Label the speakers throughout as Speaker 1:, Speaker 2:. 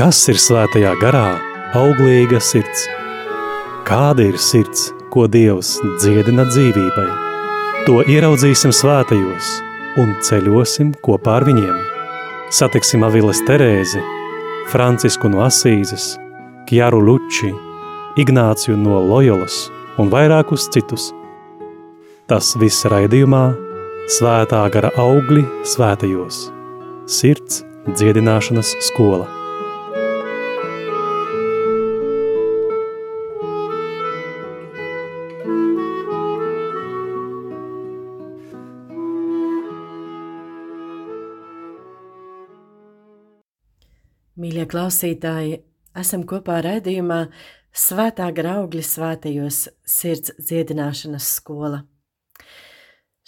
Speaker 1: Kas ir svētajā garā? Auglīga sirds. Kāda ir sirds, ko Dievs dziedina dzīvībai? To ieraudzīsim svētajos un ceļosim kopā ar viņiem. Satiksim Aviles Terēzi, Francisku no Asīzes, Kjaru Luči, Ignāciju no Lojolas un vairākus citus. Tas viss raidījumā Svētā gara augļi svētajos. Sirds dziedināšanas skola.
Speaker 2: Klausītāji, esam kopā raidījumā Svētā graugļa svētajos sirds dziedināšanas skola.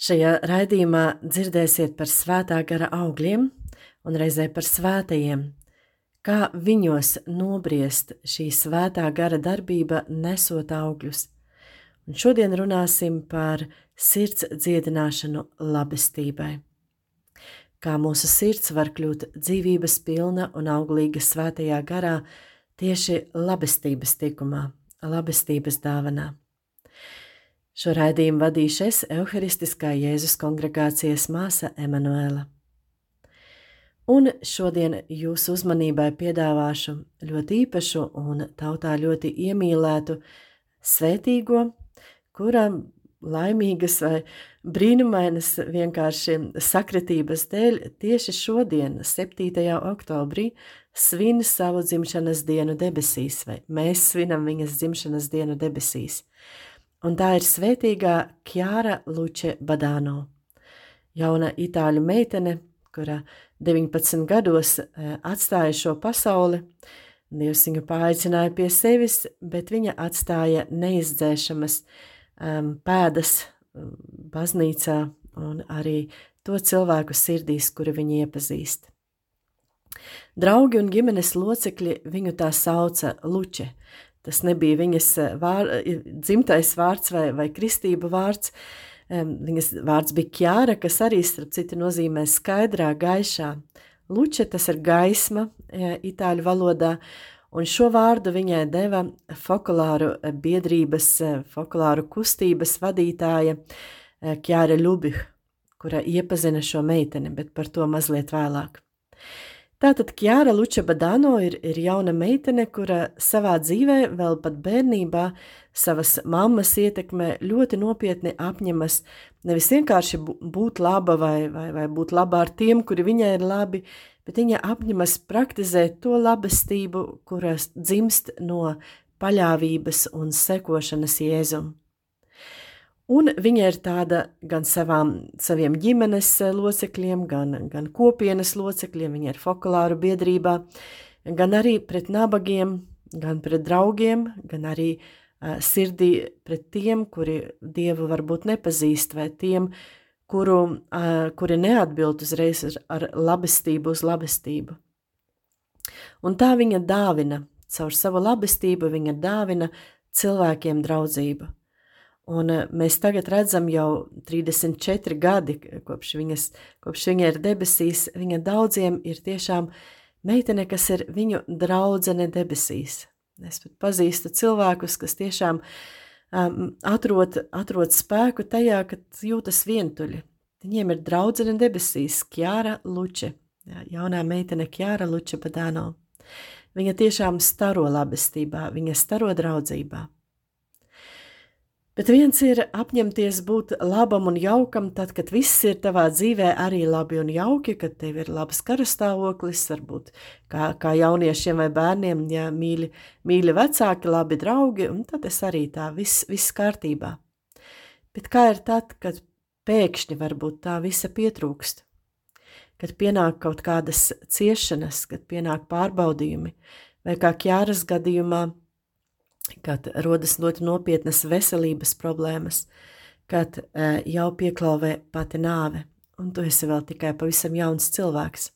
Speaker 2: Šajā raidījumā dzirdēsiet par svētā gara augļiem un reizē par svētajiem, kā viņos nobriest šī svētā gara darbība nesot augļus. Un šodien runāsim par sirds dziedināšanu labestībai kā mūsu sirds var kļūt dzīvības pilna un auglīga svētajā garā tieši labestības tikumā, labestības dāvanā. Šo raidījumu vadīšu es, Euharistiskā Jēzus kongregācijas māsa Emanuela. Un šodien jūsu uzmanībai piedāvāšu ļoti īpašu un tautā ļoti iemīlētu svētīgo, kuram laimīgas vai brīnumainas vienkārši sakritības dēļ tieši šodien, 7. oktobrī, svin savu dzimšanas dienu debesīs, vai mēs svinam viņas dzimšanas dienu debesīs. Un tā ir svētīgā Kjāra Luče Badāno, jauna itāļu meitene, kura 19 gados eh, atstāja šo pasauli. Dievs viņu paaicināja pie sevis, bet viņa atstāja neizdzēšamas uh, um, pēdas um, baznīcā un arī to cilvēku sirdīs, kuri viņu iepazīst. Draugi un ģimenes locekļi viņu tā sauca Luče. Tas nebija viņas uh, vār, dzimtais vārds vai, vai kristība vārds. Um, viņas vārds bija Kjāra, kas arī, starp citu, nozīmē skaidrā, gaišā. Luče tas ir gaisma itāļu valodā, Un šo vārdu viņai deva fokulāru biedrības, fokulāru kustības vadītāja eh, Kjāra Ļubih, kura iepazina šo meiteni, bet par to mazliet vēlāk. Tātad Kjāra Luča Badano ir, ir jauna meitene, kura savā dzīvē, vēl pat bērnībā, savas mammas ietekmē ļoti nopietni apņemas nevis vienkārši būt laba vai, vai, vai būt labā ar tiem, kuri viņai ir labi, bet viņa apņemas praktizēt to labestību, kuras dzimst no paļāvības un sekošanas Jēzum. Un viņa ir tāda gan savām, saviem ģimenes locekļiem, gan, gan kopienas locekļiem, viņa ir fokulāru biedrībā, gan arī pret nabagiem, gan pret draugiem, gan arī uh, sirdī pret tiem, kuri Dievu varbūt nepazīst, vai tiem, uh, kuru, kuri neatbild uzreiz ar, ar labestību uz labestību. Un tā viņa dāvina, caur savu labestību viņa dāvina cilvēkiem draudzību. Un mēs tagad redzam jau 34 gadi, kopš, viņas, kopš viņa ir debesīs, viņa daudziem ir tiešām meitene, kas ir viņu draudzene debesīs. Es pat pazīstu cilvēkus, kas tiešām uh, um, atrod, atrod spēku tajā, ka jūtas vientuļi. Viņiem ir draudzene debesīs, Kjāra Luče, jā, jaunā meitene Kjāra Luče Badāno. Viņa tiešām staro labestībā, viņa staro draudzībā. Bet viens ir apņemties būt labam un jaukam, tad, kad viss ir tavā dzīvē arī labi un jauki, kad tev ir labs karastāvoklis, varbūt kā, kā jauniešiem vai bērniem, ja mīļi, mīļi vecāki, labi draugi, un tad es arī tā, viss, viss kārtībā. Bet kā ir tad, kad pēkšņi varbūt tā visa pietrūkst? Kad pienāk kaut kādas ciešanas, kad pienāk pārbaudījumi, vai kā ķēras gadījumā – kad rodas ļoti nopietnas veselības problēmas, kad uh, jau pieklauvē pati nāve, un tu esi vēl tikai pavisam jauns cilvēks.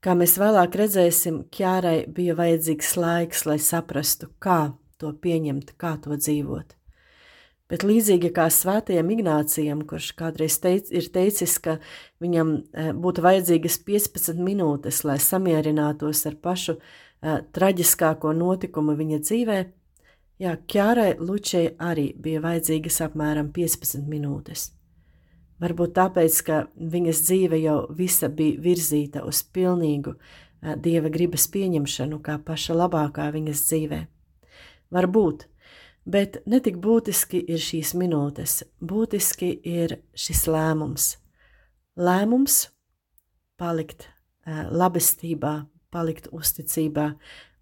Speaker 2: Kā mēs vēlāk redzēsim, Kjārai bija vajadzīgs laiks, lai saprastu, kā to pieņemt, kā to dzīvot. Bet līdzīgi kā svētajam Ignācijam, kurš kādreiz teic, ir teicis, ka viņam e, būtu vajadzīgas 15 minūtes, lai samierinātos ar pašu traģiskāko notikumu viņa dzīvē, jā, Kjārai Lučai arī bija vajadzīgas apmēram 15 minūtes. Varbūt tāpēc, ka viņas dzīve jau visa bija virzīta uz pilnīgu uh, dieva gribas pieņemšanu, kā paša labākā viņas dzīvē. Varbūt, Bet netik būtiski ir šīs minūtes, būtiski ir šis lēmums. Lēmums palikt labestībā, palikt uzticībā,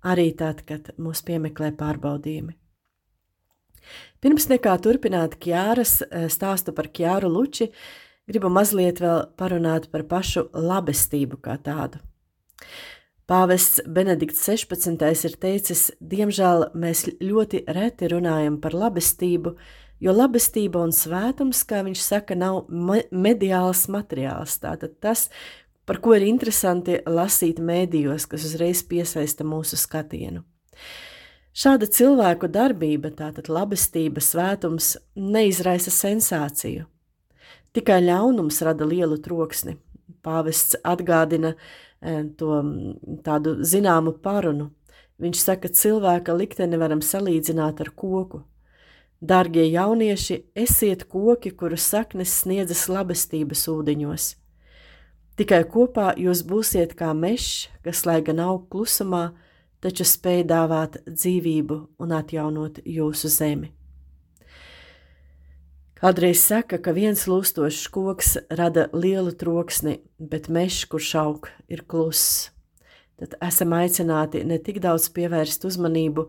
Speaker 2: arī tad, kad mūs piemeklē pārbaudījumi. Pirms nekā turpināt Kjāras stāstu par Kjāru Luči, gribu mazliet vēl parunāt par pašu labestību kā tādu. Pāvests Benedikts 16. ir teicis, diemžēl mēs ļoti reti runājam par labestību, jo labestība un svētums, kā viņš saka, nav mediāls materiāls. Tātad tas, par ko ir interesanti lasīt mēdījos, kas uzreiz piesaista mūsu skatienu. Šāda cilvēku darbība, tātad labestība, svētums, neizraisa sensāciju. Tikai ļaunums rada lielu troksni. Pāvests atgādina, ka to tādu zināmu parunu. Viņš saka, cilvēka likteni varam salīdzināt ar koku. Dargie jaunieši, esiet koki, kuru saknes sniedzas labestības ūdeņos. Tikai kopā jūs būsiet kā mežs, kas, lai gan aug klusumā, taču spēj dāvāt dzīvību un atjaunot jūsu zemi. Kādreiz saka, ka viens lūstošs koks rada lielu troksni, bet mežs, kurš aug, ir kluss. Tad esam aicināti ne tik daudz pievērst uzmanību,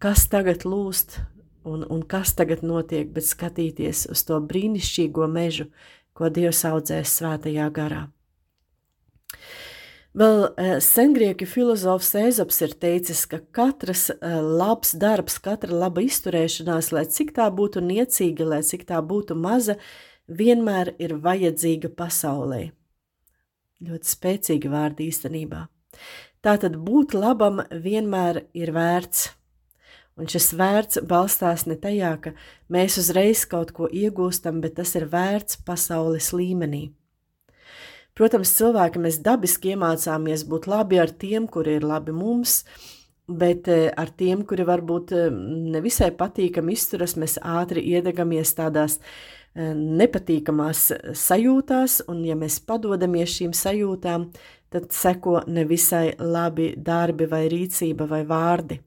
Speaker 2: kas tagad lūst un, un kas tagad notiek, bet skatīties uz to brīnišķīgo mežu, ko Dievs audzēs svētajā garā. Vēl eh, sengrieķu filozofs Ezops ir teicis, ka katrs eh, labs darbs, katra laba izturēšanās, lai cik tā būtu niecīga, lai cik tā būtu maza, vienmēr ir vajadzīga pasaulē. Ļoti spēcīga vārda īstenībā. Tātad būt labam vienmēr ir vērts. Un šis vērts balstās ne tajā, ka mēs uzreiz kaut ko iegūstam, bet tas ir vērts pasaules līmenī. Protams, cilvēki mēs dabiski iemācāmies būt labi ar tiem, kuri ir labi mums, bet eh, ar tiem, kuri varbūt eh, nevisai patīkami izturas, mēs ātri iedegamies tādās eh, nepatīkamās sajūtās, un ja mēs padodamies šīm sajūtām, tad seko nevisai labi darbi vai rīcība vai vārdi.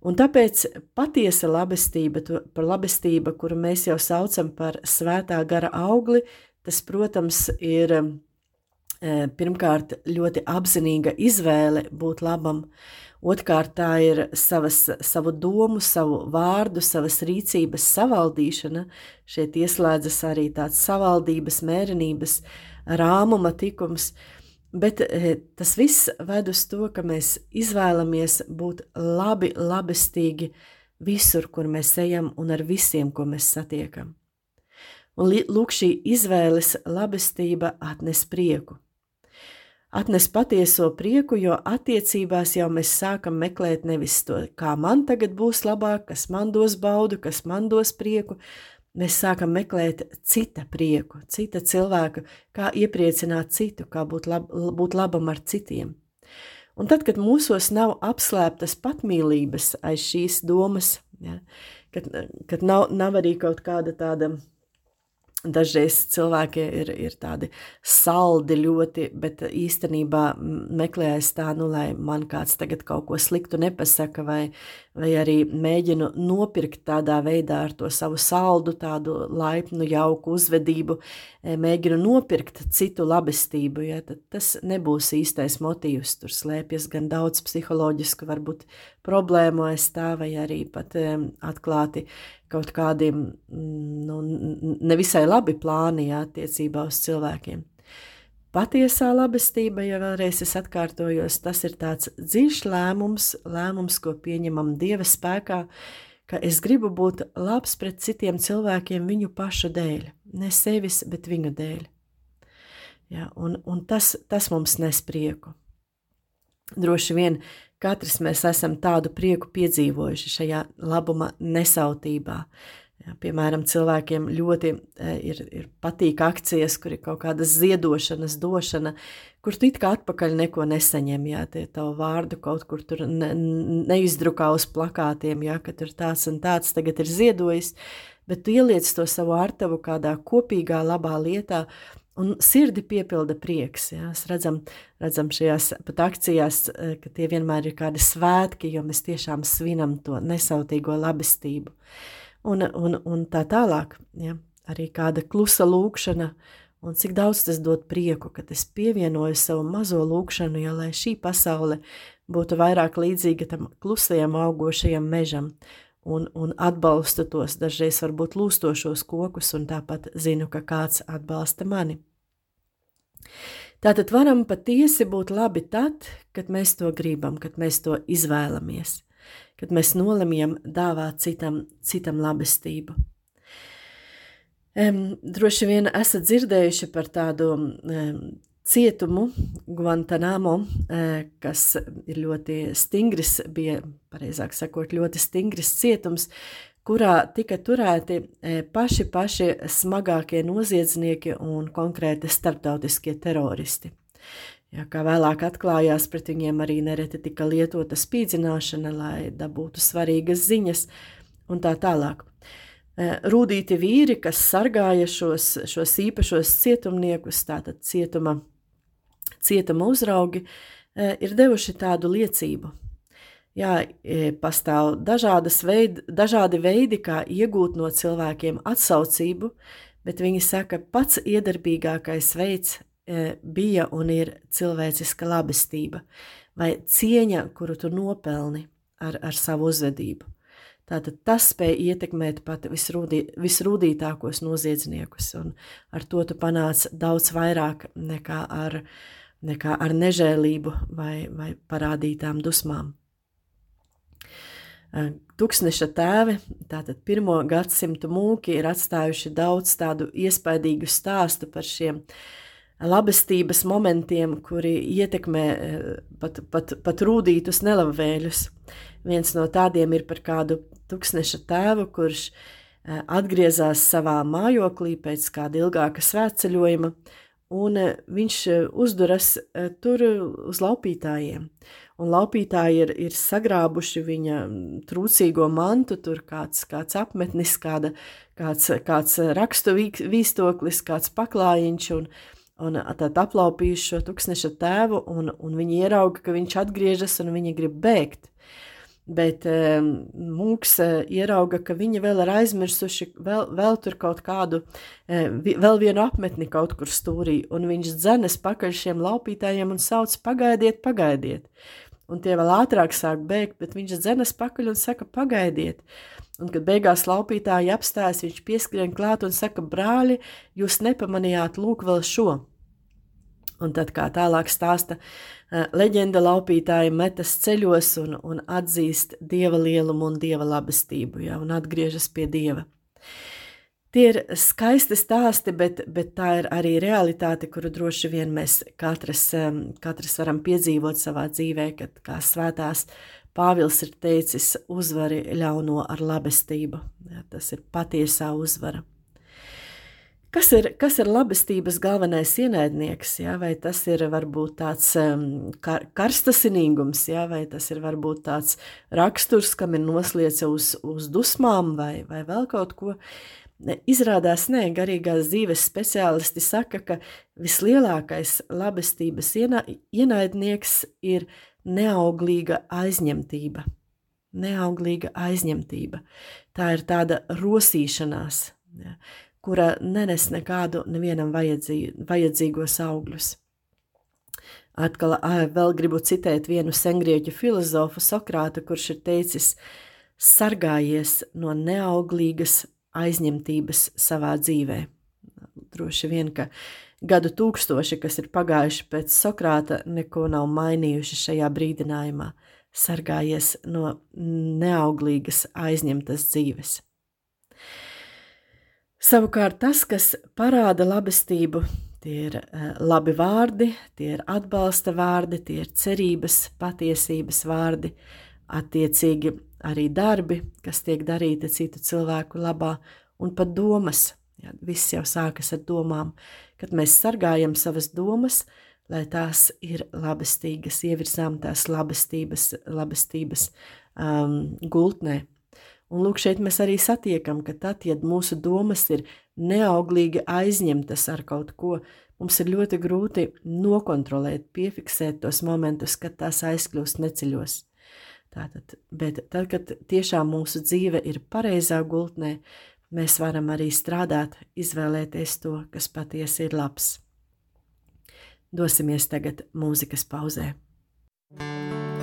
Speaker 2: Un tāpēc patiesa labestība, par labestību, kuru mēs jau saucam par svētā gara augli, Tas, protams, ir eh, pirmkārt ļoti apzinīga izvēle būt labam, otrkārt tā ir savas, savu domu, savu vārdu, savas rīcības savaldīšana. Šeit ieslēdzas arī tāds savaldības, mērenības, rāmuma tikums, bet eh, tas viss ved uz to, ka mēs izvēlamies būt labi, labestīgi visur, kur mēs ejam un ar visiem, ko mēs satiekam. Un lūk, šī izvēles labestība atnes prieku. Atnes patieso prieku, jo attiecībās jau mēs sākam meklēt nevis to, kā man tagad būs labāk, kas man dos baudu, kas man dos prieku, mēs sākam meklēt cita prieku, cita cilvēka, kā iepriecināt citu, kā būt, lab, būt labam ar citiem. Un tad, kad mūsos nav apslēptas patmīlības aiz šīs domas, ja, kad, kad nav, nav arī kaut kāda tāda Dažreiz cilvēki ir, ir tādi saldi ļoti, bet īstenībā meklējas tā, nu, lai man kāds tagad kaut ko sliktu nepasaka, vai, vai arī mēģinu nopirkt tādā veidā ar to savu saldu, tādu laipnu, jauku uzvedību, e, mēģinu nopirkt citu labestību, ja, tad tas nebūs īstais motīvs. Tur slēpjas gan daudz psiholoģisku, varbūt problēmu aiz tā, vai arī pat atklāti kaut kādiem mm, nu, nevisai labi plāni jā, attiecībā uz cilvēkiem. Patiesā labestība, ja vēlreiz es atkārtojos, tas ir tāds dziļš lēmums, lēmums, ko pieņemam Dieva spēkā, ka es gribu būt labs pret citiem cilvēkiem viņu pašu dēļ, ne sevis, bet viņu dēļ. Ja, un, un tas, tas mums nes prieku. Droši vien Katrs mēs esam tādu prieku piedzīvojuši šajā labuma nesautībā, Jā, piemēram, cilvēkiem ļoti e, ir, ir patīk akcijas, kur ir kaut kāda ziedošanas, došana, kur tu it kā atpakaļ neko nesaņem, jā, tie tavu vārdu kaut kur tur ne, neizdrukā uz plakātiem, jā, ka tur tāds un tāds tagad ir ziedojis, bet tu ieliec to savu artavu kādā kopīgā labā lietā, un sirdi piepilda prieks. Jā. Mēs redzam, redzam šajās pat akcijās, e, ka tie vienmēr ir kādi svētki, jo mēs tiešām svinam to nesautīgo labestību un, un, un tā tālāk. Ja? Arī kāda klusa lūkšana, un cik daudz tas dod prieku, kad es pievienoju savu mazo lūkšanu, ja lai šī pasaule būtu vairāk līdzīga tam klusajam augošajam mežam, un, un atbalstu tos dažreiz varbūt lūstošos kokus, un tāpat zinu, ka kāds atbalsta mani. Tātad varam patiesi būt labi tad, kad mēs to gribam, kad mēs to izvēlamies kad mēs nolemjam dāvāt citam, citam labestību. Um, droši vien esat dzirdējuši par tādu um, cietumu Guantanamo, uh, kas ir ļoti stingrs, bija, pareizāk sakot, ļoti stingrs cietums, kurā tika turēti uh, paši, paši smagākie noziedznieki un konkrēti starptautiskie teroristi. Jā, kā vēlāk atklājās, pret viņiem arī nereti tika lietota spīdzināšana, lai dabūtu svarīgas ziņas un tā tālāk. E, rūdīti vīri, kas sargāja šos, šos īpašos cietumniekus, tātad cietuma, cietuma uzraugi, e, ir devuši tādu liecību. Jā, e, pastāv veidi, dažādi veidi, kā iegūt no cilvēkiem atsaucību, bet viņi saka, pats iedarbīgākais veids E, bija un ir cilvēciska labestība vai cieņa, kuru tu nopelni ar, ar savu uzvedību. Tātad tas spēja ietekmēt pat visrūdī, visrūdītākos noziedzniekus, un ar to tu panāc daudz vairāk nekā ar, nekā ar nežēlību vai, vai parādītām dusmām. Tuksneša tēvi, tātad pirmo gadsimtu mūki, ir atstājuši daudz tādu iespaidīgu stāstu par šiem labestības momentiem, kuri ietekmē pat, pat, pat rūdītus nelabvēļus. Viens no tādiem ir par kādu tūkstneša tēvu, kurš atgriezās savā mājoklī pēc kāda ilgāka svētceļojuma, un viņš uzduras tur uz laupītājiem. Un laupītāji ir, ir sagrābuši viņa trūcīgo mantu, tur kāds, kāds apmetnis, kāda, kāds, kāds rakstu vīstoklis, kāds paklājiņš, un, un tad aplaupījuši šo tūkstneša tēvu, un, un viņi ierauga, ka viņš atgriežas un viņi grib bēgt. Bet um, mūks uh, ierauga, ka viņi vēl ir aizmirsuši vēl, vēl tur kaut kādu, uh, vēl vienu apmetni kaut kur stūrī, un viņš dzenes pakaļ šiem laupītājiem un sauc pagaidiet, pagaidiet. Un tie vēl ātrāk sāk bēgt, bet viņš dzenes pakaļ un saka pagaidiet. Un, kad beigās laupītāji apstājas, viņš pieskrien klāt un saka, brāļi, jūs nepamanījāt lūk vēl šo. Un tad, kā tālāk stāsta, eh, leģenda laupītāji metas ceļos un, un atzīst dieva lielumu un dieva labestību, ja, un atgriežas pie dieva. Tie ir skaisti stāsti, bet, bet tā ir arī realitāte, kuru droši vien mēs katrs, katrs varam piedzīvot savā dzīvē, kad kā svētās Pāvils ir teicis, uzvari ļauno ar labestību. Ja, tas ir patiesā uzvara. Kas ir, kas ir labestības galvenais ienaidnieks? Ja? Vai tas ir varbūt tāds kar, karstasinīgums, ja? vai tas ir varbūt tāds raksturs, kam ir noslieca uz, uz dusmām vai, vai vēl kaut ko? Izrādās, nē, garīgās dzīves speciālisti saka, ka vislielākais labestības iena, ienaidnieks ir neauglīga aizņemtība. Neauglīga aizņemtība. Tā ir tāda rosīšanās. Kura nenes nekādu nevienam vajadzī, vajadzīgos augļus. Atkal vēl gribu citēt vienu sengrieķu filozofu Sokrātu, kurš ir teicis: sargājies no neauglīgas aizņemtības savā dzīvē. Droši vien, ka gadu tūkstoši, kas ir pagājuši pēc Sokrāta, neko nav mainījuši šajā brīdinājumā. Sargājies no neauglīgas aizņemtas dzīves. Savukārt tas, kas parāda labestību, tie ir uh, labi vārdi, tie ir atbalsta vārdi, tie ir cerības, patiesības vārdi, attiecīgi
Speaker 3: arī darbi, kas tiek darīti citu cilvēku labā, un pat domas. Jā, viss jau sākas ar domām, kad mēs sargājam savas domas, lai tās ir labestīgas, ievirzām tās labestības, labestības um, gultnē. Un lūk, šeit mēs arī satiekam, ka tad, ja mūsu domas ir neauglīgi aizņemtas ar kaut ko, mums ir ļoti grūti nokontrolēt, piefiksēt tos momentus, kad tās aizkļūst neceļos. Tātad, bet tad, kad tiešām mūsu dzīve ir pareizā gultnē, mēs varam arī strādāt, izvēlēties to, kas patiesi ir labs. Dosimies tagad mūzikas pauzē. thank you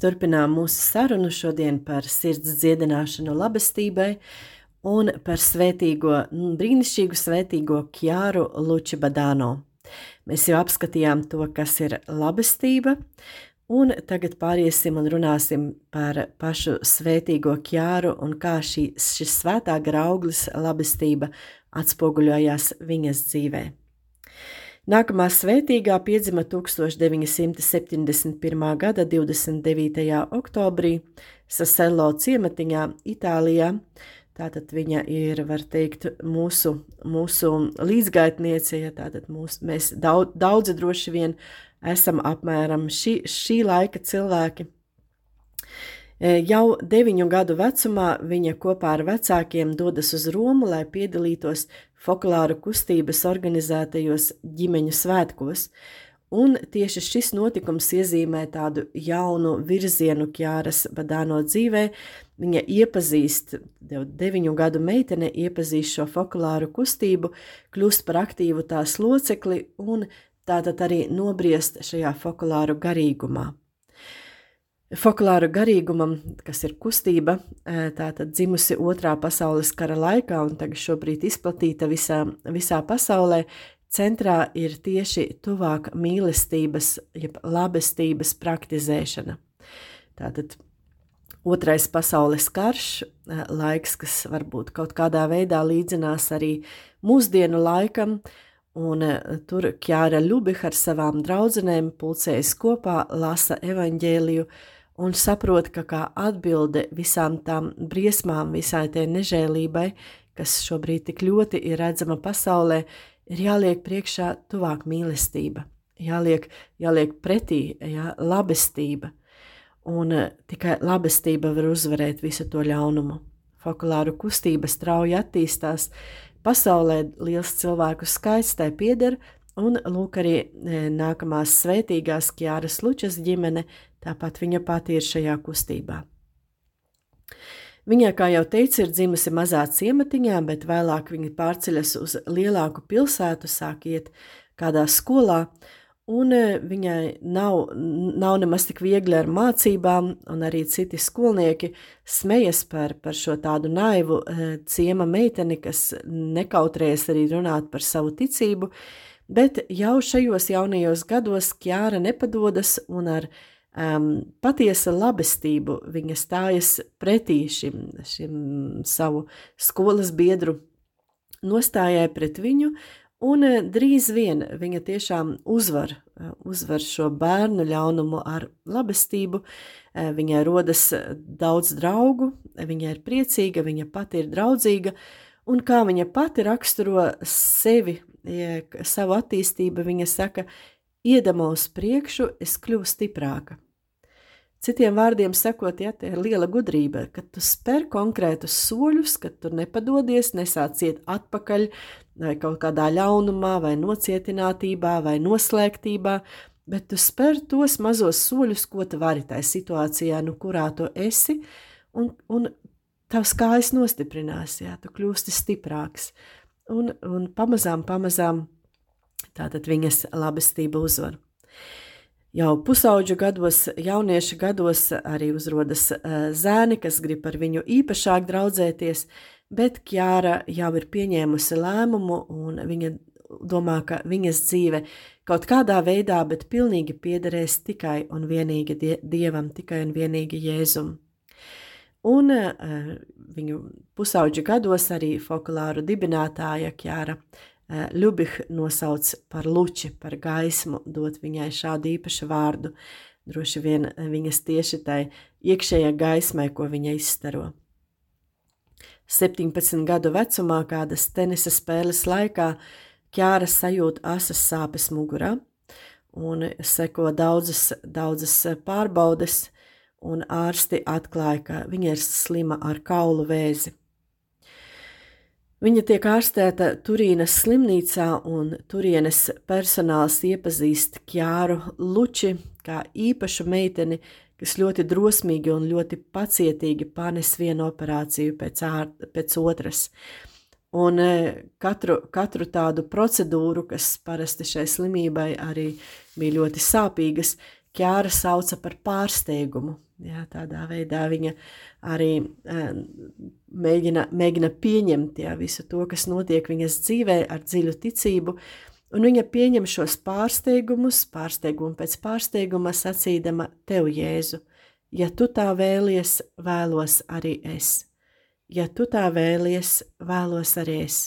Speaker 2: turpinām mūsu sarunu šodien par sirds dziedināšanu labestībai un par svētīgo, brīnišķīgu svētīgo Kjāru Luči Badāno. Mēs jau apskatījām to, kas ir labestība, un tagad pāriesim un runāsim par pašu svētīgo Kjāru un kā šī, šis svētā grauglis labestība atspoguļojās viņas dzīvē. Nākamā svētīgā piedzima 1971. gada 29. oktobrī Saselo ciematiņā Itālijā. Tātad viņa ir, var teikt, mūsu, mūsu līdzgaitniece, ja tātad mūs, mēs daudz, daudzi droši vien esam apmēram šī, šī laika cilvēki. E, jau deviņu gadu vecumā viņa kopā ar vecākiem dodas uz Romu, lai piedalītos folkloru kustības organizētajos ģimeņu svētkos, un tieši šis notikums iezīmē tādu jaunu virzienu Kjāras Badāno dzīvē. Viņa iepazīst, jau deviņu gadu meitene iepazīst šo folkloru kustību, kļūst par aktīvu tās locekli un tātad arī nobriest šajā folkloru garīgumā. Folklāra garīgumam, kas ir kustība, tātad dzimusi otrā pasaules kara laikā un tagad šobrīd izplatīta visā, visā pasaulē, centrā ir tieši tuvāk mīlestības, jeb labestības praktizēšana. Tātad otrais pasaules karš, laiks, kas varbūt kaut kādā veidā līdzinās arī mūsdienu laikam, un tur Kjāra Ļubiha ar savām draudzenēm pulcējas kopā, lasa evaņģēliju, un saprot, ka kā atbilde visām tām briesmām, visai tai nežēlībai, kas šobrīd tik ļoti ir redzama pasaulē, ir jāliek priekšā tuvāk mīlestība, jāliek, jāliek pretī jā, labestība, un uh, tikai labestība var uzvarēt visu to ļaunumu. Fokulāru kustība strauji attīstās, pasaulē liels cilvēku skaits tai pieder, un lūk arī e, nākamās svētīgās Kjāras Lučas ģimene Tāpat viņa pati ir šajā kustībā. Viņa, kā jau teicu, ir dzimusi mazā ciematiņā, bet vēlāk viņa pārceļas uz lielāku pilsētu, sāk iet kādā skolā, un e, viņai nav, nav nemaz tik viegli ar mācībām, un arī citi skolnieki smejas par, par šo tādu naivu e, ciema meiteni, kas nekautrējas arī runāt par savu ticību, bet jau šajos jaunajos gados Kjāra nepadodas un ar um, patiesa labestību viņa stājas pretī šim, šim savu skolas biedru nostājai pret viņu, un uh, drīz vien viņa tiešām uzvar, uh, uzvar šo bērnu ļaunumu ar labestību, uh, viņai rodas daudz draugu, viņa ir priecīga, viņa pati ir draudzīga, un kā viņa pati raksturo sevi, savu attīstību, viņa saka, iedama uz priekšu, es kļuvu stiprāka. Citiem vārdiem sakot, ja tā ir liela gudrība, ka tu spēr konkrētus soļus, ka tu nepadodies, nesāc iet atpakaļ vai kaut kādā ļaunumā, vai nocietinātībā, vai noslēgtībā, bet tu spēr tos mazos soļus, ko tu vari tajā situācijā, nu kurā tu esi, un, un tavs kājas nostiprinās, jā, tu kļūsti stiprāks. Un, un pamazām, pamazām tātad viņas labestība uzvar. Jau pusauģu gados, jauniešu gados arī uzrodas zēni, kas grib ar viņu īpašāk draudzēties, bet Kjāra jau ir pieņēmusi lēmumu un viņa domā, ka viņas dzīve kaut kādā veidā, bet pilnīgi piederēs tikai un vienīgi die, Dievam, tikai un vienīgi Jēzum. Un uh, viņu pusauģu gados arī folklāru dibinātāja Kjāra Eh, Ļubih nosauc par luči, par gaismu, dot viņai šādu īpašu vārdu, droši vien eh, viņas tieši tai iekšējā gaismai, ko viņa izstaro. 17 gadu vecumā, kādas tenisa spēles laikā, ķāra sajūt asas sāpes mugurā, un seko daudzas, daudzas pārbaudes, un ārsti atklāja, ka viņa ir slima ar kaulu vēzi. Viņa tiek ārstēta Turīnas slimnīcā, un turienes personāls iepazīst Kjāru Luči kā īpašu meiteni, kas ļoti drosmīgi un ļoti pacietīgi panes vienu operāciju pēc, ār, pēc otras. Un e, katru, katru tādu procedūru, kas parasti šai slimībai arī bija ļoti sāpīgas, Kjāra sauca par pārsteigumu. Jā, tādā veidā viņa arī uh, mēģina, mēģina pieņemt jā, visu to, kas notiek viņas dzīvē ar dziļu ticību, un viņa pieņem šos pārsteigumus, pārsteigumu pēc pārsteiguma, sacīdama tev, Jēzu, ja tu tā vēlies, vēlos arī es. Ja tu tā vēlies, vēlos arī es.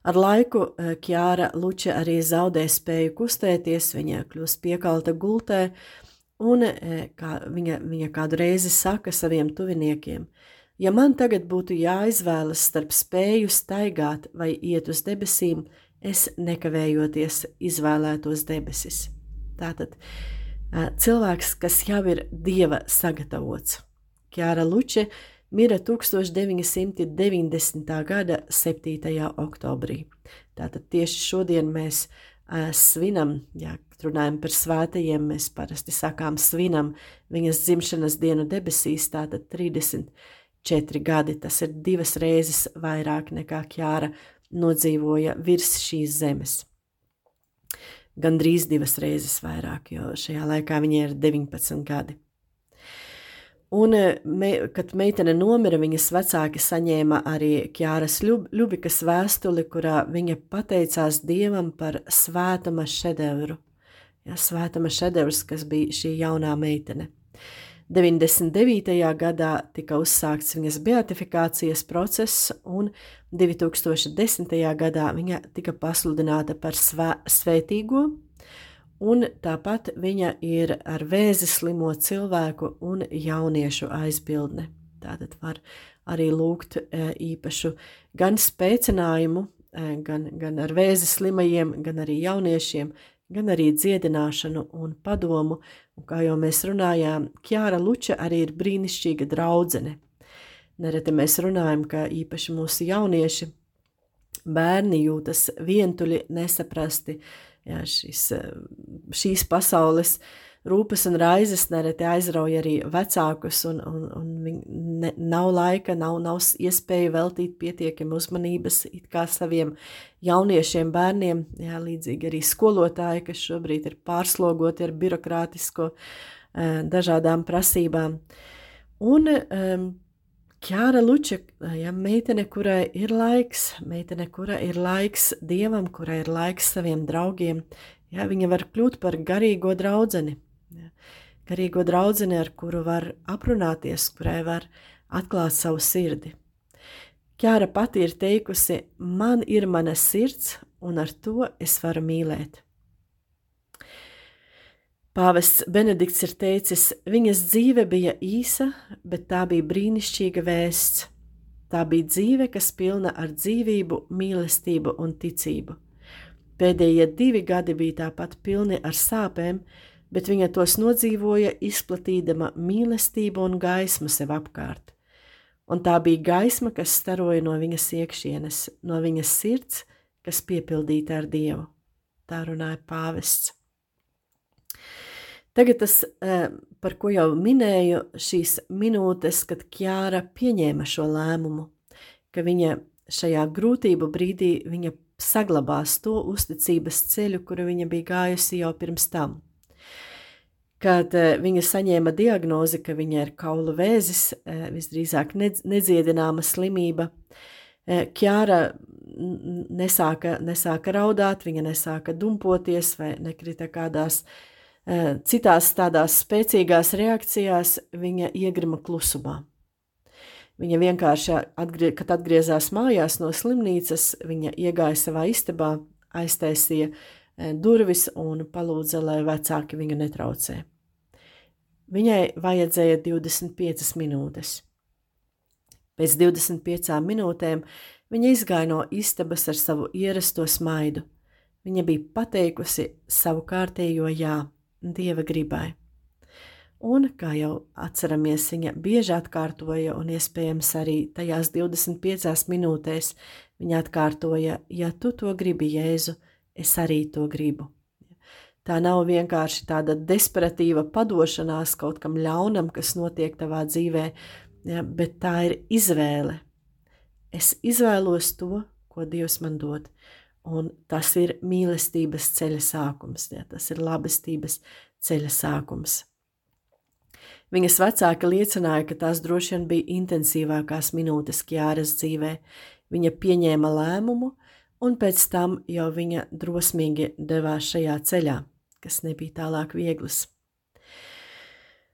Speaker 2: Ar laiku Kjāra Luča arī zaudē spēju kustēties, viņa kļūst piekalta gultē, un eh, kā viņa, viņa kādu reizi saka saviem tuviniekiem, ja man tagad būtu jāizvēlas starp spēju staigāt vai iet uz debesīm, es nekavējoties izvēlētos debesis. Tātad eh, cilvēks, kas jau ir Dieva sagatavots. Kjāra Luče mira 1990. gada 7. oktobrī. Tātad tieši šodien mēs uh, svinam, ja runājam par svētajiem, mēs parasti sakām svinam viņas dzimšanas dienu debesīs, tātad 34 gadi, tas ir divas reizes vairāk nekā Kjāra nodzīvoja virs šīs zemes. Gan drīz divas reizes vairāk, jo šajā laikā viņai ir 19 gadi. Un, eh, me, kad meitene nomira, viņas vecāki saņēma arī Kjāras Ļub, Ļubikas vēstuli, kurā viņa pateicās Dievam par svētuma šedevru. Ja, svētuma šedevrs, kas bija šī jaunā meitene. 99. gadā tika uzsākts viņas beatifikācijas process, un 2010. gadā viņa tika pasludināta par svē, svētīgo, un tāpat viņa ir ar vēzi slimo cilvēku un jauniešu aizbildne. Tātad var arī lūgt e, īpašu gan spēcinājumu, e, gan, gan ar vēzi slimajiem, gan arī jauniešiem, gan arī dziedināšanu un padomu, un kā jau mēs runājām, Kjāra Luča arī ir brīnišķīga draudzene. Nereti mēs runājam, ka īpaši mūsu jaunieši, bērni jūtas vientuļi, nesaprasti, uh, Jā, šis, eh, šīs pasaules rūpes un raizes nereti aizrauja arī vecākus, un, un, un ne, nav laika, nav, nav iespēja veltīt pietiekami uzmanības saviem jauniešiem, bērniem, jā, līdzīgi arī skolotāji, kas šobrīd ir pārslogoti ar birokrātisko eh, dažādām prasībām. Un um, Kjāra Luča, ja meitene, kurai ir laiks, meitene, kura ir laiks dievam, kurai ir laiks saviem draugiem, ja, viņa var kļūt par garīgo draudzeni. Ja, garīgo draudzeni, ar kuru var aprunāties, kurai var atklāt savu sirdi. Kjāra pati ir teikusi, man ir mana sirds, un ar to es varu mīlēt. Pāvests Benedikts ir teicis, viņas dzīve bija īsa, bet tā bija brīnišķīga vēsts. Tā bija dzīve, kas pilna ar dzīvību, mīlestību un ticību. Pēdējie divi gadi bija tāpat pilni ar sāpēm, bet viņa tos nodzīvoja, izplatīdama mīlestību un gaismu sev apkārt. Un tā bija gaisma, kas staroja no viņas iekšienes, no viņas sirds, kas piepildīta ar Dievu. Tā runāja pāvests. Tagad tas, eh, par ko jau minēju, šīs minūtes, kad Kjāra pieņēma šo lēmumu, ka viņa šajā grūtību brīdī viņa saglabās to uzticības ceļu, kuru viņa bija gājusi jau pirms tam. Kad eh, viņa saņēma diagnozi, ka viņa ir kaula vēzis, eh, visdrīzāk nedziedināma slimība, Kjāra nesāka, nesāka raudāt, viņa nesāka dumpoties vai nekrita kādās uh, citās tādās spēcīgās reakcijās viņa iegrima klusumā. Viņa vienkārši, atgrie, kad atgriezās mājās no slimnīcas, viņa iegāja savā istabā, aiztaisīja eh, durvis un palūdza, lai vecāki viņu netraucē. Viņai vajadzēja 25 minūtes. Pēc 25 minūtēm viņa izgāja no istabas ar savu ierasto smaidu. Viņa bija pateikusi savu kārtējo jā dieva gribai. Un, kā jau atceramies, viņa bieži atkārtoja, un iespējams arī tajās 25 minūtēs viņa atkārtoja, ja tu to gribi, Jēzu, es arī to gribu. Tā nav vienkārši tāda desperatīva padošanās kaut kam ļaunam, kas notiek tavā dzīvē, ja, bet tā ir izvēle. Es izvēlos to, ko Dievs man dod, un tas ir mīlestības ceļa sākums, ja, tas ir labestības ceļa sākums. Viņas vecāki liecināja, ka tās droši vien bija intensīvākās minūtes Kjāras dzīvē. Viņa pieņēma lēmumu, un pēc tam jau viņa drosmīgi devās šajā ceļā, kas nebija tālāk viegls.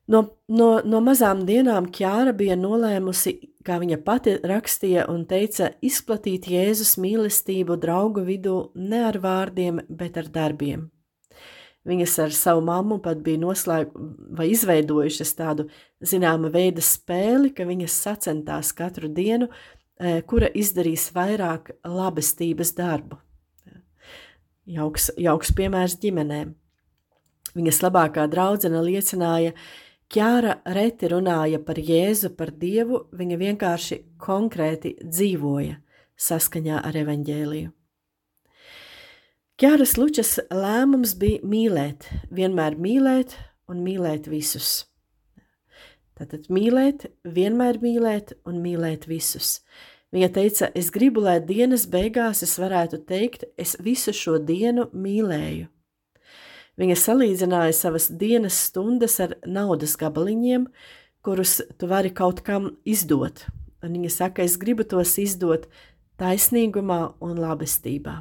Speaker 2: No, no, no mazām dienām Kjāra bija nolēmusi, kā viņa pati rakstīja un teica, izplatīt Jēzus mīlestību draugu vidū ne ar vārdiem, bet ar darbiem. Viņas ar savu mammu pat bija noslēgušas vai izveidojušas tādu zināma veida spēli, ka viņas sacentās katru dienu, e, kura izdarīs vairāk labestības darbu. Jauks, jauks piemērs ģimenēm. Viņas labākā draudzene liecināja, ka Kjāra reti runāja par Jēzu, par Dievu, viņa vienkārši konkrēti dzīvoja saskaņā ar evaņģēliju. Kjāras Lučas lēmums bija mīlēt, vienmēr mīlēt un mīlēt visus. Tātad mīlēt, vienmēr mīlēt un mīlēt visus. Viņa teica, es gribu, lai dienas beigās es varētu teikt, es visu šo dienu mīlēju. Viņa salīdzināja savas dienas stundas ar naudas gabaliņiem, kurus tu vari kaut kam izdot. Un viņa saka, es gribu tos izdot taisnīgumā un labestībā.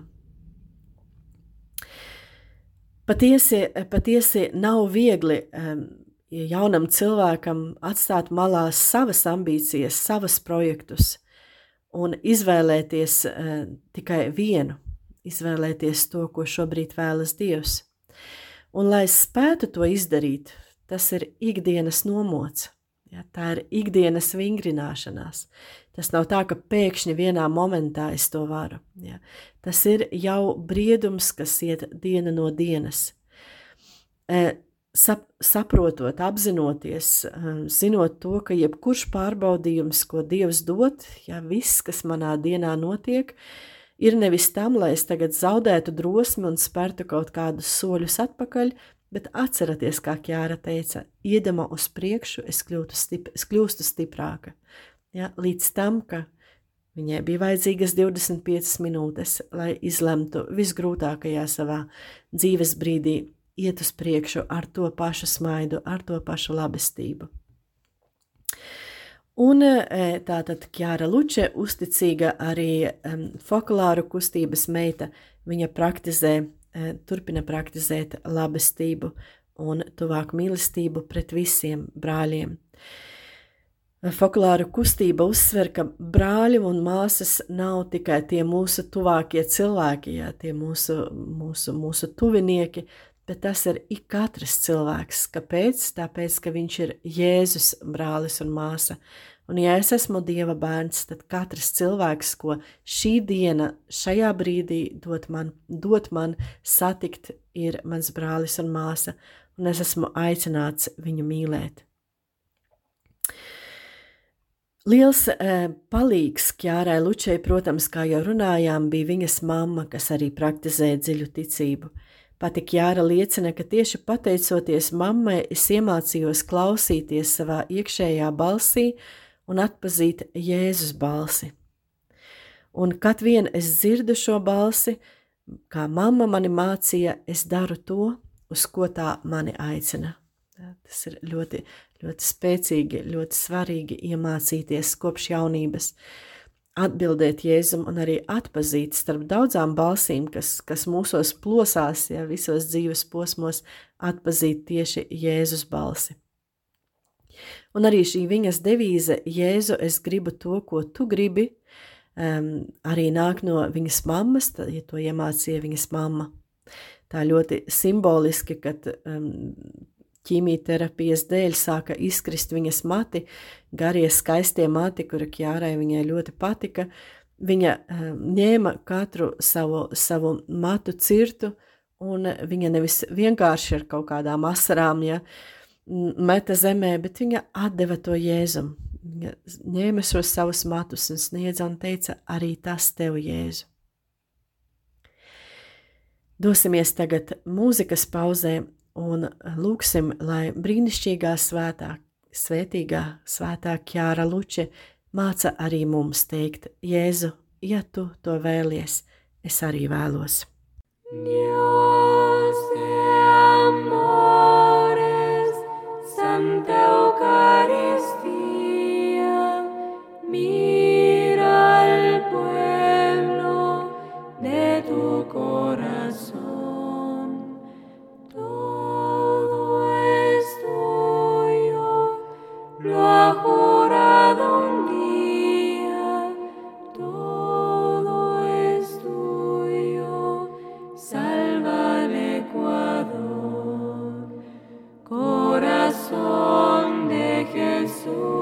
Speaker 2: Patiesi, patiesi nav viegli um, jaunam cilvēkam atstāt malā savas ambīcijas, savas projektus un izvēlēties uh, tikai vienu, izvēlēties to, ko šobrīd vēlas Dievs. Un, lai spētu to izdarīt, tas ir ikdienas nomots. Ja, tā ir ikdienas vingrināšanās. Tas nav tā, ka pēkšņi vienā momentā es to varu. Ja. Tas ir jau briedums, kas iet diena no dienas. E, sap, saprotot, apzinoties, e, zinot to, ka jebkurš pārbaudījums, ko Dievs dod, ja viss, kas manā dienā notiek, uh, ir nevis tam, lai es tagad zaudētu drosmi un spērtu kaut kādus soļus atpakaļ, bet atcerieties, kā Kjāra teica, iedama uz priekšu, es, stip, es kļūstu stiprāka. Ja, līdz tam, ka viņai bija vajadzīgas 25 minūtes, lai izlemtu visgrūtākajā savā dzīves brīdī iet uz priekšu ar to pašu smaidu, ar to pašu labestību. Un e, tātad Kjāra Luče, uzticīga arī um, fokulāru kustības meita, viņa praktizē, uh, turpina praktizēt labestību un tuvāku mīlestību pret visiem brāļiem. Fokulāra kustība uzsver, ka brāļi un māsas nav tikai tie mūsu tuvākie cilvēki, jā, tie mūsu, mūsu, mūsu tuvinieki, bet tas ir ik katrs cilvēks. Kāpēc? Tāpēc, ka viņš ir Jēzus brālis un māsa. Un ja es esmu Dieva bērns, tad katrs cilvēks, ko šī diena, šajā brīdī dot man, dot man satikt, ir mans brālis un māsa, un es esmu aicināts viņu mīlēt. Liels e, palīgs Kjārai Lučai, protams, kā jau runājām, bija viņas mamma, kas arī praktizēja dziļu ticību. Pati Kjāra liecina, ka tieši pateicoties mammai, es iemācījos klausīties savā iekšējā balsī un atpazīt Jēzus balsi. Un kad vien es dzirdu šo balsi, kā mamma mani mācīja, es daru to, uz ko tā mani aicina. Tas ir ļoti, ļoti spēcīgi, ļoti svarīgi iemācīties kopš jaunības. Uh, atbildēt Jēzum un arī atpazīt starp daudzām balsīm, kas, kas mūsos plosās, ja visos dzīves posmos, atpazīt tieši Jēzus balsi. Un arī šī viņas devīze, Jēzu, es gribu to, ko tu gribi, um, arī nāk no viņas mammas, tā, ja to iemācīja viņas mamma. Tā ļoti simboliski, kad um, ķīmijterapijas dēļ sāka izkrist viņas mati, garie skaistie mati, kura Kjārai viņai ļoti patika. Viņa uh, ņēma katru savu, savu matu cirtu, un viņa nevis vienkārši ar kaut kādām asarām ja, meta zemē, bet viņa atdeva to Jēzum. Viņa ņēma šos savus matus un sniedza un teica, arī tas tev, Jēzu. Dosimies tagad mūzikas pauzē un lūksim, lai brīnišķīgā svētā, svētīgā svētā Kjāra Luče māca arī mums teikt, Jēzu, ja tu to vēlies, es arī vēlos.
Speaker 3: Dios de amores, Santa Eucaristía, mira al pueblo de tu corazón. Lo ha jurado un día, todo es tuyo, salva al Ecuador. Corazón de Jesús,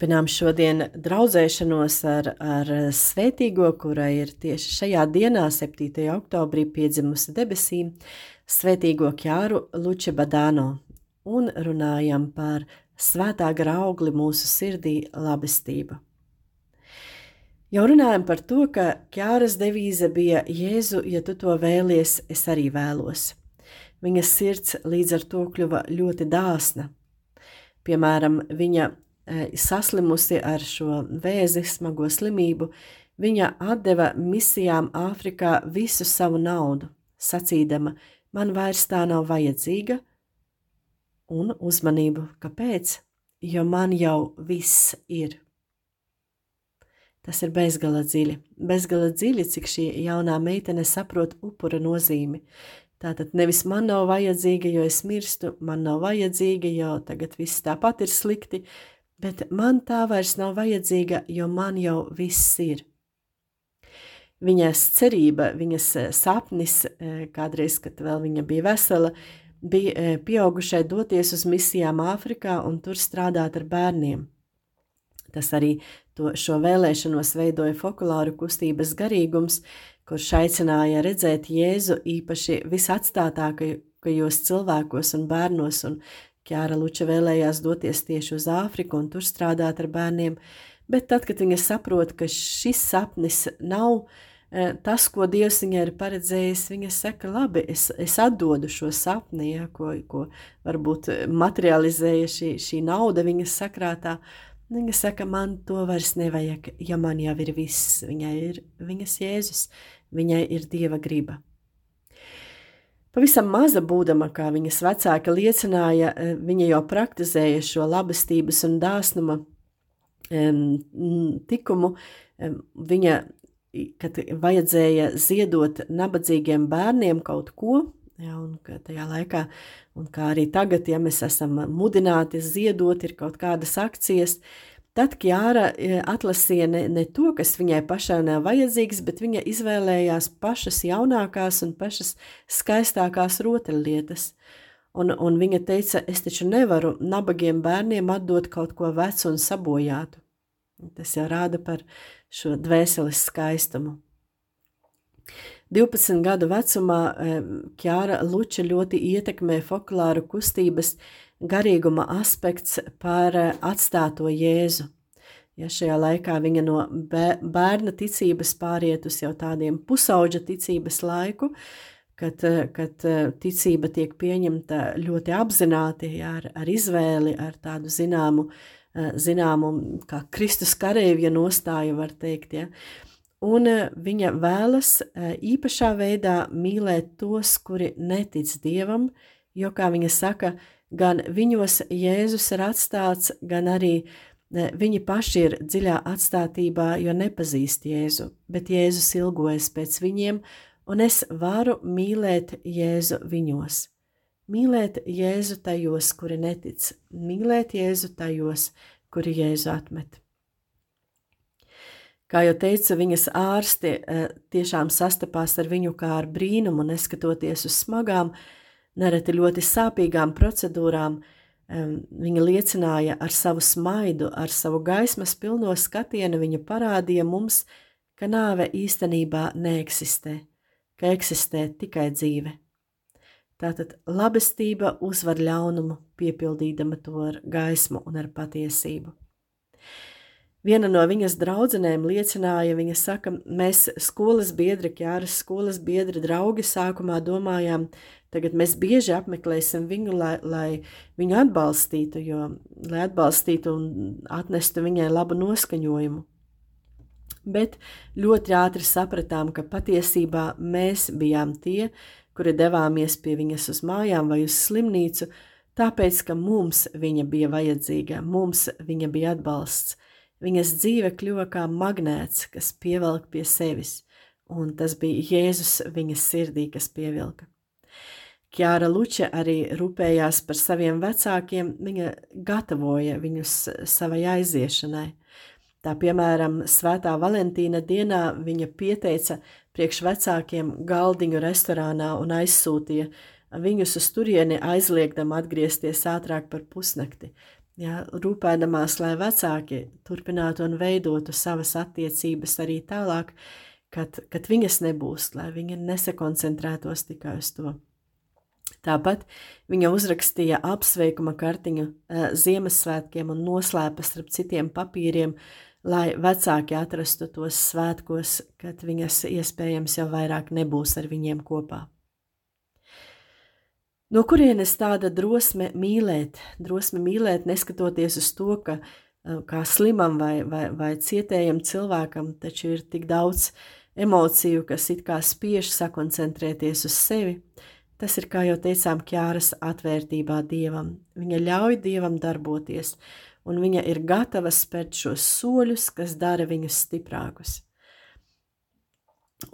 Speaker 2: Turpinām šodien draudzēšanos ar, ar svētīgo, kurai ir tieši šajā dienā, 7. oktobrī, piedzimusi debesīm, svētīgo Kjāru Luče Badāno, un runājam par svētā graugli mūsu sirdī labestību. Jau runājam par to, ka Kjāras devīze bija Jēzu, ja tu to vēlies, es arī vēlos. Viņas sirds līdz ar to kļuva ļoti dāsna. Piemēram, viņa saslimusi ar šo vēzi, smago slimību, viņa atdeva misijām Āfrikā visu savu naudu, sacīdama, man vairs tā nav vajadzīga, un uzmanību, kāpēc? Jo man jau viss ir. Tas ir bezgala dziļi, bezgala dziļi, cik šī jaunā meitene saprot upura nozīmi. Tātad nevis man nav vajadzīga, jo es mirstu, man nav vajadzīga, jo tagad viss tāpat ir slikti, bet man tā vairs nav vajadzīga, jo man jau viss ir. Viņas cerība, viņas eh, sapnis, eh, kādreiz, kad vēl viņa bija vesela, bija eh, pieaugušai doties uz misijām Āfrikā un tur strādāt ar bērniem. Tas arī to, šo vēlēšanos veidoja fokulāru kustības garīgums, kurš aicināja redzēt Jēzu īpaši visatstātākajos cilvēkos un bērnos, un Kjāra Luča vēlējās doties tieši uz Āfriku un tur strādāt ar bērniem, bet tad, kad viņa saprot, ka šis sapnis nav eh, tas, ko Dievs viņai ir paredzējis, viņa saka, labi, es, es atdodu šo sapni, ja, ko, ko varbūt materializēja šī, šī nauda viņas sakrātā. Viņa saka, man to vairs nevajag, ja man jau ir viss. Viņai ir viņas Jēzus, viņai ir Dieva griba. Pavisam maza būdama, kā viņas vecāka liecināja, eh, viņa jau praktizēja šo labestības un dāsnuma tikumu. Viņa, kad vajadzēja ziedot nabadzīgiem bērniem kaut ko, ja, un tajā laikā, un kā arī tagad, ja mēs esam mudināti ziedot, ir kaut kādas akcijas, Tad Kjāra e, atlasīja ne, ne to, kas viņai pašai nav vajadzīgs, bet viņa izvēlējās pašas jaunākās un pašas skaistākās rotaļlietas. Un, un viņa teica, es taču nevaru nabagiem bērniem atdot kaut ko vecu un sabojātu. Tas jau rāda par šo dvēseles skaistumu. 12 gadu vecumā e, Kjāra Luča ļoti ietekmē folkloru kustības garīguma aspekts par eh, atstāto Jēzu. Ja šajā laikā viņa no bērna ticības pāriet uz jau tādiem pusauģa ticības laiku, kad, eh, kad eh, ticība tiek pieņemta ļoti apzināti, ja, ar, ar izvēli, ar tādu zināmu, zināmu kā Kristus kareivja nostāju, var teikt. Ja. Un viņa vēlas īpašā veidā mīlēt tos, kuri netic Dievam, jo, kā viņa saka, gan viņos Jēzus ir atstāts, gan arī e, viņi paši ir dziļā atstātībā, jo nepazīst Jēzu, bet Jēzus ilgojas pēc viņiem, un es varu mīlēt Jēzu viņos. Mīlēt Jēzu tajos, kuri netic, mīlēt Jēzu tajos, kuri Jēzu atmet. Kā jau teicu, viņas ārsti e, tiešām sastapās ar viņu kā ar brīnumu, neskatoties uz smagām, uh, nereti ļoti sāpīgām procedūrām, viņa liecināja ar savu smaidu, ar savu gaismas pilno skatienu, viņa parādīja mums, ka nāve īstenībā neeksistē, ka eksistē tikai dzīve. Tātad labestība uzvar ļaunumu, piepildīdama to ar gaismu un ar patiesību. Viena no viņas draudzenēm liecināja, viņa saka, mēs skolas biedri, Kjāras skolas biedri draugi sākumā domājām, Tagad mēs bieži apmeklēsim viņu, lai, lai viņu atbalstītu, jo, lai atbalstītu un atnestu viņai labu noskaņojumu. Bet ļoti ātri sapratām, ka patiesībā mēs bijām tie, kuri devāmies pie viņas uz mājām vai uz slimnīcu, tāpēc, ka mums viņa bija vajadzīga, mums viņa bija atbalsts. Viņas dzīve kļuva kā magnēts, kas pievelk pie sevis, un tas bija Jēzus viņas sirdī, kas pievilka. Kjāra Luče arī rūpējās par saviem vecākiem, viņa gatavoja viņus savai aiziešanai. Tā piemēram, Svētā Valentīna dienā viņa pieteica priekš vecākiem galdiņu restorānā un aizsūtīja viņus uz turieni aizliegdam atgriezties ātrāk par pusnakti, ja, rūpēdamās, lai vecāki turpinātu un veidotu savas attiecības arī tālāk, kad, kad viņas nebūs, lai viņi nesakoncentrētos tikai uz to. Tāpat viņa uzrakstīja apsveikuma kartiņu uh, Ziemassvētkiem un noslēpa starp citiem papīriem, lai vecāki atrastu tos svētkos, kad viņas iespējams jau vairāk nebūs ar viņiem kopā. No kurienes tāda drosme mīlēt, drosme mīlēt, neskatoties uz to, ka uh, kā slimam vai, vai, vai cietējam cilvēkam, taču ir tik daudz emociju, kas it kā spiež sakoncentrēties uz sevi, Tas ir, kā jau teicām, ķēras atvērtībā dievam. Viņa ļauj dievam darboties, un viņa ir gatava spērt šos soļus, kas dara viņus stiprākus.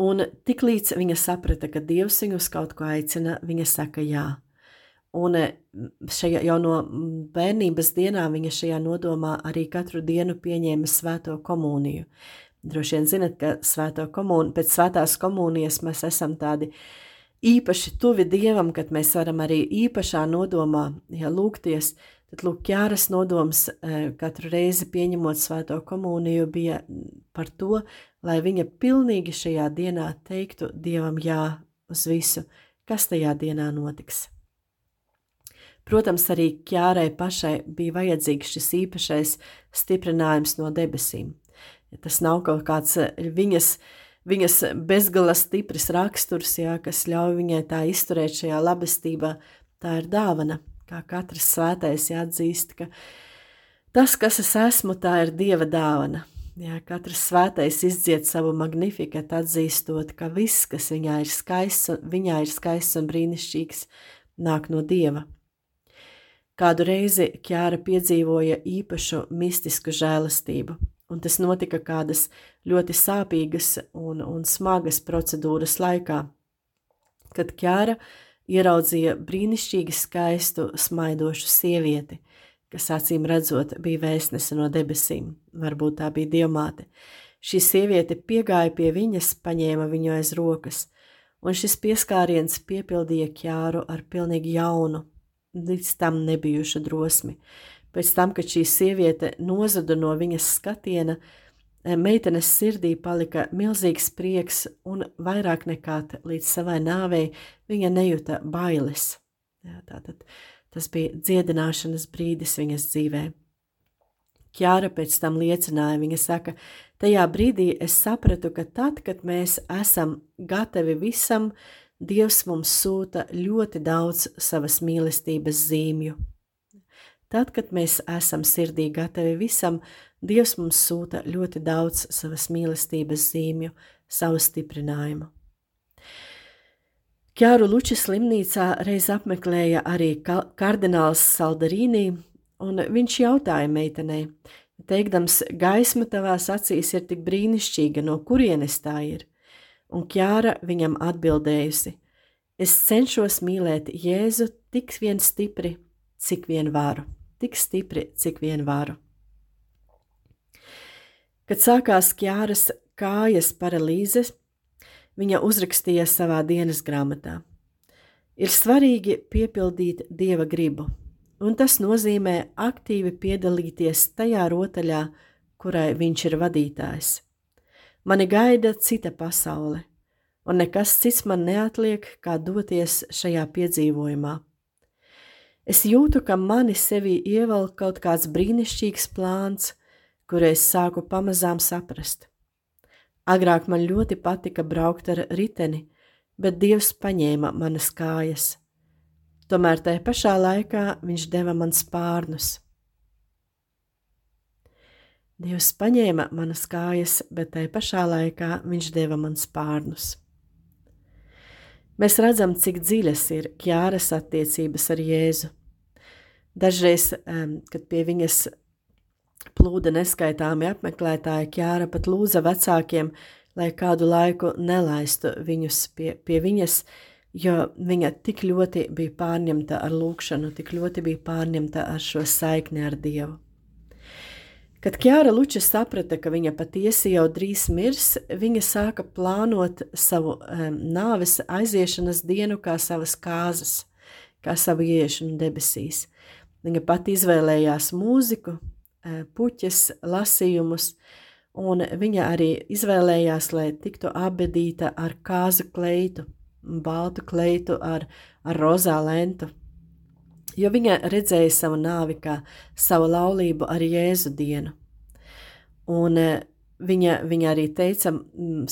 Speaker 2: Un tiklīdz viņa saprata, ka dievs viņu uz kaut ko aicina, viņa saka jā. Un šajā, jau no bērnības dienām viņa šajā nodomā arī katru dienu pieņēma svēto komuniju. Droši vien zinat, ka svēto komūni, pēc svētās komunijas mēs esam tādi uh, īpaši tuvi Dievam, kad mēs varam arī īpašā nodomā ja, lūgties, tad lūk, ķēras nodoms e, katru reizi pieņemot svēto komuniju bija par to, lai viņa pilnīgi šajā dienā teiktu Dievam jā uz visu, kas tajā dienā notiks. Protams, arī ķērai pašai bija vajadzīgs šis īpašais stiprinājums no debesīm. Tas nav kaut kāds e, viņas uh, viņas bezgala stiprs raksturs, jā, kas ļauj viņai tā izturēt šajā labestībā, tā ir dāvana, kā katrs svētais jāatzīst, ka tas, kas es esmu, tā ir Dieva dāvana. Jā, katrs svētais izdzied savu magnifikat, atzīstot, ka viss, kas viņā ir skaists, viņā ir skaists un brīnišķīgs, nāk no Dieva. Kādu reizi Kjāra piedzīvoja īpašu mistisku žēlastību, un tas notika kādas ļoti sāpīgas un, un smagas procedūras laikā, kad Kjāra ieraudzīja brīnišķīgi skaistu, smaidošu sievieti, kas acīm redzot bija vēstnese no debesīm, varbūt tā bija diamāte. Šī sieviete piegāja pie viņas, paņēma viņu aiz rokas, un šis pieskāriens piepildīja Kjāru ar pilnīgi jaunu, līdz tam nebijušu drosmi. Pēc tam, kad šī sieviete nozuda no viņas skatiena, meitenes sirdī palika milzīgs prieks, un vairāk nekā līdz savai nāvei viņa nejuta bailes. Jā, tātad Tas bija dziedināšanas brīdis viņas dzīvē. Kjāra pēc tam liecināja, viņa saka, tajā brīdī es sapratu, ka tad, kad mēs esam gatavi visam, Dievs mums sūta ļoti daudz savas mīlestības zīmju. Tad, kad mēs esam sirdī gatavi visam, Dievs mums sūta ļoti daudz savas mīlestības zīmju, savu stiprinājumu. Kjāru Luča slimnīcā reiz apmeklēja arī kardināls Saldarīnī, un viņš jautāja meitenei, teikdams, gaisma tavās acīs ir tik brīnišķīga, no kurienes tā ir? Un Kjāra viņam atbildējusi, es cenšos mīlēt Jēzu tik vien stipri, cik vien varu, tik stipri, cik vien varu. Kad sākās Kjāras kājas paralīzes, viņa uzrakstīja savā dienas grāmatā. Ir svarīgi piepildīt dieva gribu, un tas nozīmē aktīvi piedalīties tajā rotaļā, kurai viņš ir vadītājs. Mani gaida cita pasaule, un nekas cits man neatliek, kā doties šajā piedzīvojumā. Es jūtu, ka mani sevī ievelk kaut kāds brīnišķīgs plāns, kuru es sāku pamazām saprast. Agrāk man ļoti patika braukt ar riteni, bet Dievs paņēma manas kājas. Tomēr tajā pašā laikā viņš deva man spārnus. Dievs paņēma manas kājas, bet tajā pašā laikā viņš deva man spārnus. Mēs redzam, cik dziļas ir ķēras attiecības ar Jēzu. Dažreiz, kad pie viņas Plūda neskaitāmi apmeklētāji, Kjāra pat lūza vecākiem, lai kādu laiku nelaistu viņus pie, pie viņas, jo viņa tik ļoti bija pārņemta ar lūkšanu, tik ļoti bija pārņemta ar šo saikni ar Dievu. Kad Kjāra Luča saprata, ka viņa patiesi jau drīz mirs, viņa sāka plānot savu um, nāves aiziešanas dienu kā savas kāzas, kā savu ieiešanu debesīs. Viņa pati izvēlējās mūziku, Eh, puķes lasījumus, un viņa arī izvēlējās, lai tiktu abedīta ar kāzu kleitu, baltu kleitu ar, ar rozā lentu, jo viņa redzēja savu nāvi kā savu laulību ar Jēzu dienu. Un eh, viņa, viņa arī teica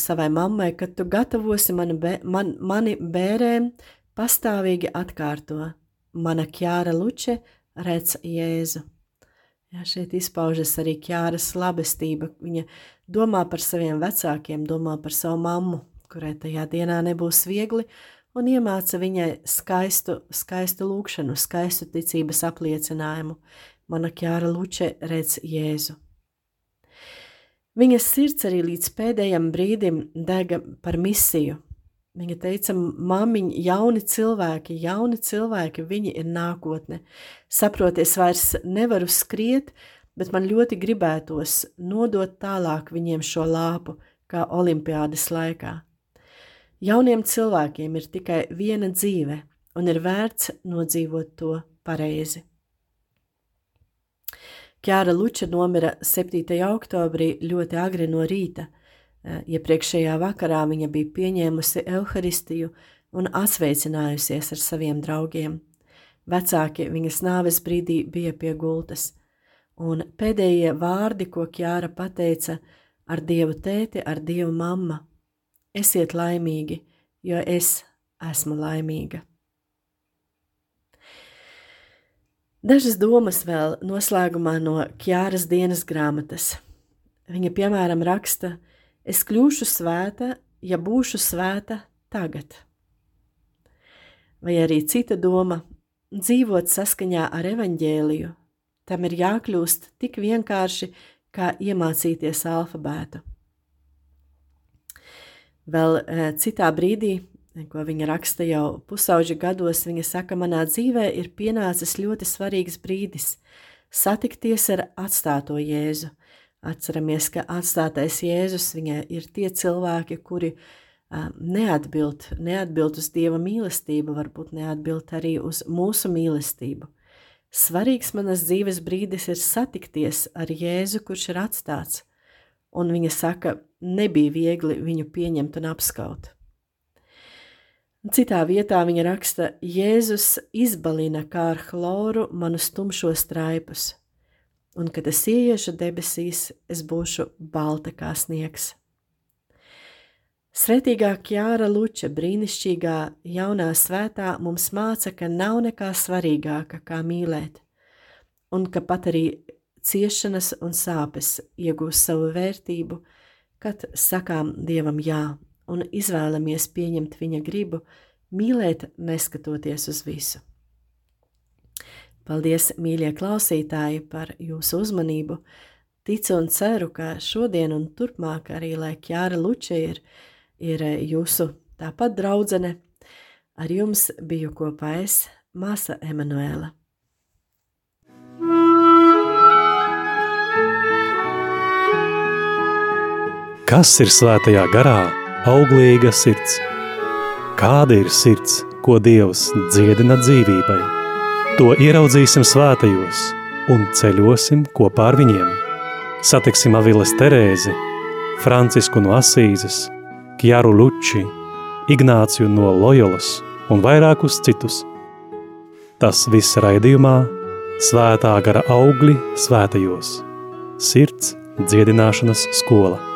Speaker 2: savai mammai, ka tu gatavosi mani, bē, man, mani bērēm pastāvīgi atkārto. Mana ķāra luče redz Jēzu. Jā, šeit izpaužas arī ķāras labestība. Viņa domā par saviem vecākiem, domā par savu mammu, kurai tajā dienā nebūs viegli, un iemāca viņai skaistu, skaistu lūkšanu, skaistu ticības apliecinājumu. Mana ķāra luče redz Jēzu. Viņas sirds arī līdz pēdējam brīdim dega par misiju, Viņa teica, māmiņ, jauni cilvēki, jauni cilvēki, viņi ir nākotne. Saproties, vairs nevaru skriet, bet man ļoti gribētos nodot tālāk viņiem šo lāpu, kā olimpiādas laikā. Jauniem cilvēkiem ir tikai viena dzīve, un ir vērts nodzīvot to pareizi. Kjāra Luča nomira 7. oktobrī ļoti agri no rīta – Iepriekšējā vakarā viņa bija pieņēmusi evaharistiju un atsveicinājusies ar saviem draugiem. Vecāki viņas nāves brīdī bija pie gultas, un pēdējie vārdi, ko Kjāra pateica ar Dievu tēti, ar Dievu mamma, esiet laimīgi, jo es esmu laimīga. Dažas domas vēl noslēgumā no Kjāras dienas grāmatas. Viņa, piemēram, raksta: Es kļūšu svēta, ja būšu svēta tagad. Vai arī cita doma - dzīvot saskaņā ar evaņģēliju. Tam ir jākļūst tik vienkārši, kā iemācīties alfabētu. Vēl e, citā brīdī, ko viņa raksta jau pusauģa gados, viņa saka, manā dzīvē ir pienācis ļoti svarīgs brīdis - satikties ar atstāto Jēzu. Atceramies, ka atstātais Jēzus viņai ir tie cilvēki, kuri neatbild, neatbild uz Dieva mīlestību, varbūt neatbild arī uz mūsu mīlestību. Svarīgs manas dzīves brīdis ir satikties ar Jēzu, kurš ir atstāts, un viņa saka, nebija viegli viņu pieņemt un apskaut. Citā vietā viņa raksta, Jēzus izbalina kā ar chloru manus tumšos traipus, un kad es ieiešu debesīs, es būšu balta kā sniegs. Svētīgā Kjāra Luča brīnišķīgā jaunā svētā mums māca, ka nav nekā svarīgāka kā mīlēt, un ka pat arī ciešanas un sāpes iegūs savu vērtību, kad sakām Dievam jā un izvēlamies pieņemt viņa gribu, mīlēt, neskatoties uz visu. Paldies, mīļie klausītāji, par jūsu uzmanību. Ticu un ceru, ka šodien un turpmāk arī, lai Kjāra Luče ir, ir jūsu tāpat draudzene, ar jums biju kopā es, māsa Emanuēla.
Speaker 1: Kas ir svētajā garā? Auglīga sirds. Kāda ir sirds, ko Dievs dziedina dzīvībai? To ieraudzīsim svētajos un ceļosim kopā ar viņiem. Satiksim Aviles Terēzi, Francisku no Asīzes, Kjaru Luči, Ignāciju no Lojolas un vairākus citus. Tas viss raidījumā Svētā gara augļi svētajos. Sirds dziedināšanas skola.